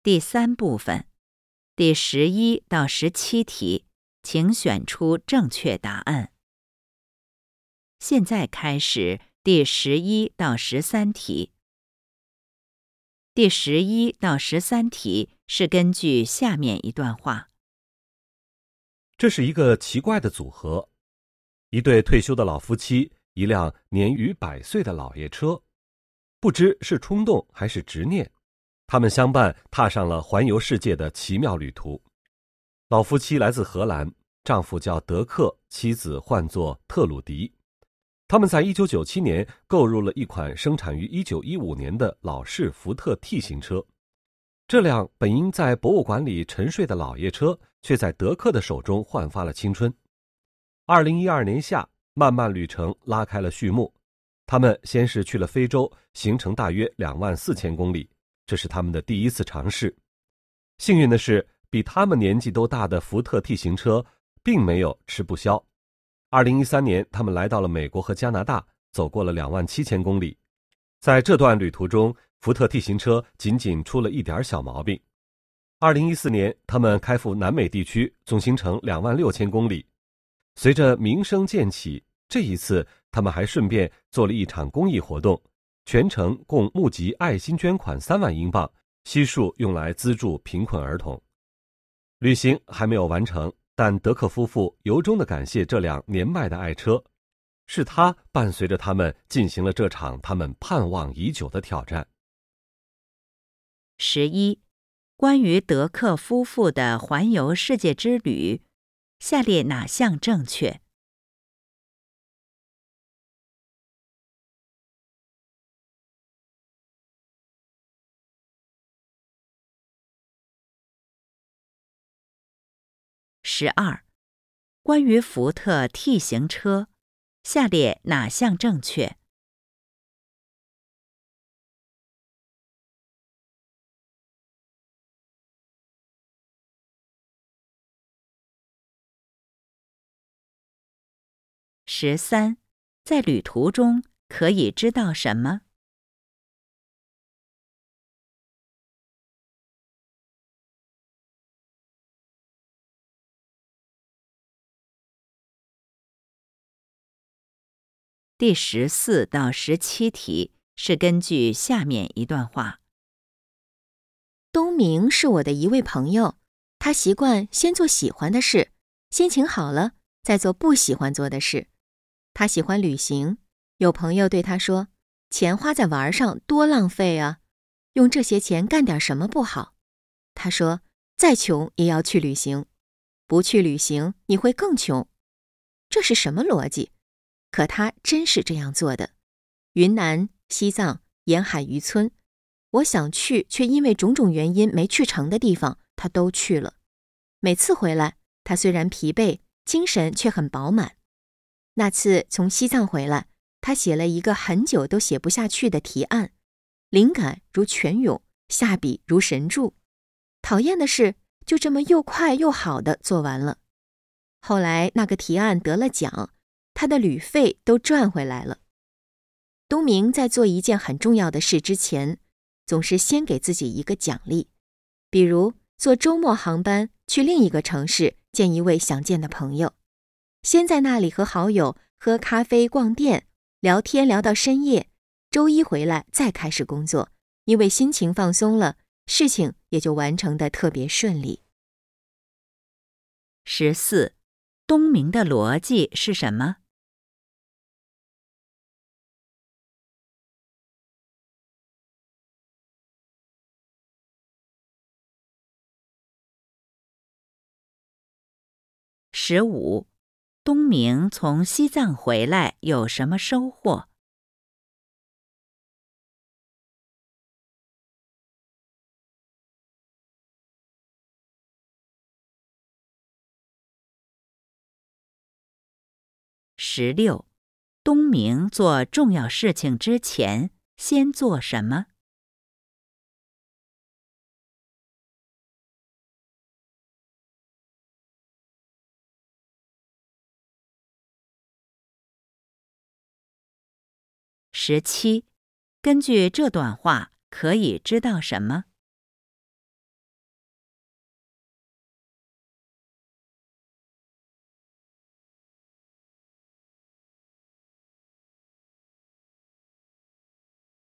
第三部分，第十一到十七题，请选出正确答案。现在开始第十一到十三题。第十一到十三题是根据下面一段话：这是一个奇怪的组合，一对退休的老夫妻，一辆年逾百岁的老爷车，不知是冲动还是执念。他们相伴踏上了环游世界的奇妙旅途。老夫妻来自荷兰，丈夫叫德克，妻子唤作特鲁迪。他们在一九九七年购入了一款生产于一九一五年的老式福特 T 型车。这辆本应在博物馆里沉睡的老爷车，却在德克的手中焕发了青春。二零一二年夏，漫漫旅程拉开了序幕。他们先是去了非洲，行程大约两万四千公里。这是他们的第一次尝试。幸运的是，比他们年纪都大的福特 T 型车并没有吃不消。二零一三年，他们来到了美国和加拿大，走过了两万七千公里。在这段旅途中，福特 T 型车仅仅出了一点小毛病。二零一四年，他们开赴南美地区，总行程两万六千公里。随着名声渐起，这一次他们还顺便做了一场公益活动。全程共募集爱心捐款三万英镑，悉数用来资助贫困儿童。旅行还没有完成，但德克夫妇由衷的感谢这辆年迈的爱车，是他伴随着他们进行了这场他们盼望已久的挑战。十一，关于德克夫妇的环游世界之旅，下列哪项正确？十二，关于福特 T 型车，下列哪项正确？十三，在旅途中可以知道什么？第十四到十七题是根据下面一段话：东明是我的一位朋友，他习惯先做喜欢的事，心情好了再做不喜欢做的事。他喜欢旅行，有朋友对他说：“钱花在玩上多浪费啊，用这些钱干点什么不好？”他说：“再穷也要去旅行，不去旅行你会更穷。”这是什么逻辑？可他真是这样做的。云南、西藏、沿海渔村，我想去却因为种种原因没去成的地方，他都去了。每次回来，他虽然疲惫，精神却很饱满。那次从西藏回来，他写了一个很久都写不下去的提案，灵感如泉涌，下笔如神助。讨厌的是，就这么又快又好的做完了。后来那个提案得了奖。他的旅费都赚回来了。东明在做一件很重要的事之前，总是先给自己一个奖励，比如坐周末航班去另一个城市见一位想见的朋友，先在那里和好友喝咖啡、逛店、聊天，聊到深夜。周一回来再开始工作，因为心情放松了，事情也就完成的特别顺利。十四，东明的逻辑是什么？十五，东明从西藏回来有什么收获？十六，东明做重要事情之前先做什么？十七，根据这段话可以知道什么？